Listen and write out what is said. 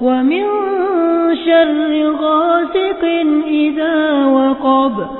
ومن شر غاسق إذا وقب